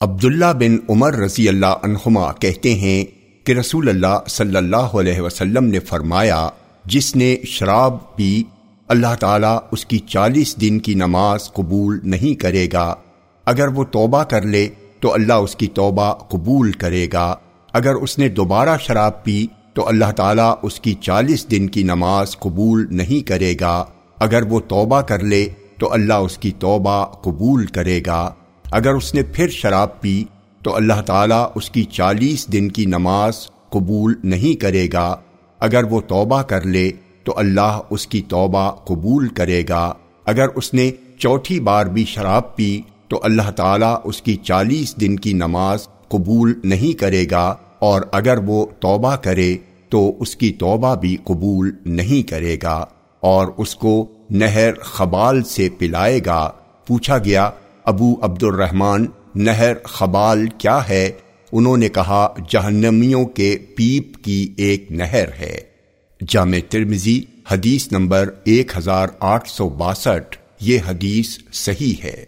عبداللہ بن عمر رضی اللہ عنہما کہتے ہیں کہ رسول اللہ صلی اللہ علیہ وسلم نے فرمایا، جس نے شراب پی، اللہ تعالیٰ اس کی چالیس دن کی نماز قبول نہیں کرے گا۔ اگر وہ توبہ کر لے، تو اللہ اس کی توبہ قبول کرے گا۔ اگر اس نے دوبارہ شراب پی، تو اللہ تعالیٰ اس کی چالیس دن کی نماز قبول نہیں کرے گا۔ اگر وہ توبہ کر لے، تو اللہ اس کی توبہ قبول کرے گا۔ اگر اس نے پھر شراب پی تو اللہ تعالیٰ اس کی چالیس دن کی نماز قبول نہیں کرے گا۔ اگر وہ توبہ کر لے تو اللہ اس کی توبہ قبول کرے گا۔ اگر اس نے چوتھی بار بھی شراب پی تو اللہ تعالیٰ اس کی چالیس دن کی نماز قبول نہیں کرے گا۔ اور اگر وہ توبہ کرے تو اس کی توبہ بھی قبول نہیں کرے گا۔ اور اس کو نہر خبال سے پلائے گا۔ پوچھا گیا ابو عبد الرحمن نہر، خبال کیا ہے؟ انہوں نے کہا، جہنمیوں کے پیپ کی ایک نہر ہے۔ جامع ترمزی حدیث نمبر ایک ہزار آٹھ سو باسٹھ۔ یہ حدیث صحیح ہے۔